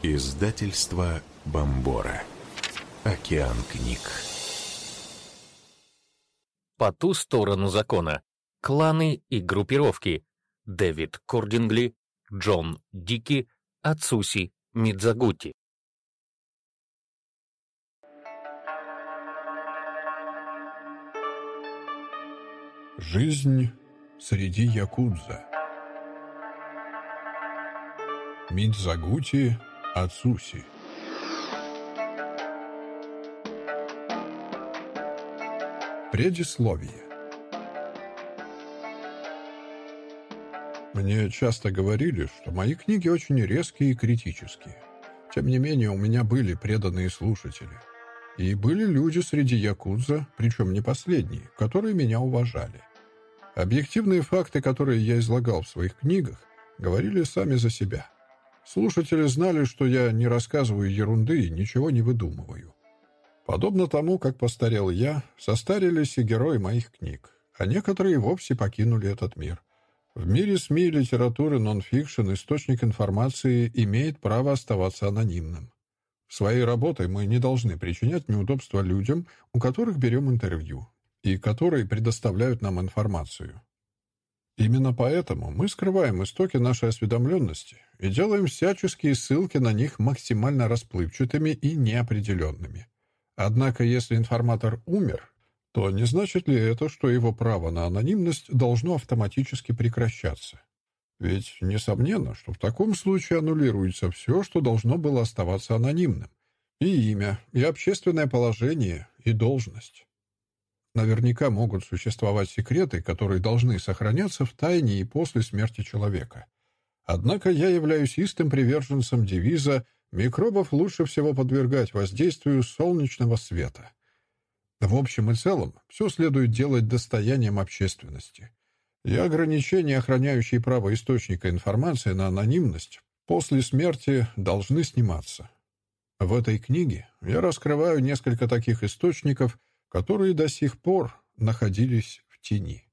Издательство Бомбора. Океан книг. По ту сторону закона. Кланы и группировки. Дэвид Кордингли, Джон Дики, Ацуси Мидзагути. Жизнь среди якудза. Мидзагути Ацуси. Предисловие. Мне часто говорили, что мои книги очень резкие и критические. Тем не менее, у меня были преданные слушатели. И были люди среди якудза, причем не последние, которые меня уважали. Объективные факты, которые я излагал в своих книгах, говорили сами за себя. Слушатели знали, что я не рассказываю ерунды и ничего не выдумываю. Подобно тому, как постарел я, состарились и герои моих книг, а некоторые вовсе покинули этот мир. В мире СМИ и литературы нон-фикшн источник информации имеет право оставаться анонимным. Своей работой мы не должны причинять неудобства людям, у которых берем интервью, и которые предоставляют нам информацию. Именно поэтому мы скрываем истоки нашей осведомленности и делаем всяческие ссылки на них максимально расплывчатыми и неопределенными. Однако, если информатор умер, то не значит ли это, что его право на анонимность должно автоматически прекращаться? Ведь несомненно, что в таком случае аннулируется все, что должно было оставаться анонимным. И имя, и общественное положение, и должность. Наверняка могут существовать секреты, которые должны сохраняться в тайне и после смерти человека. Однако я являюсь истым приверженцем девиза «Микробов лучше всего подвергать воздействию солнечного света». В общем и целом, все следует делать достоянием общественности. И ограничения, охраняющие право источника информации на анонимность, после смерти должны сниматься. В этой книге я раскрываю несколько таких источников, которые до сих пор находились в тени.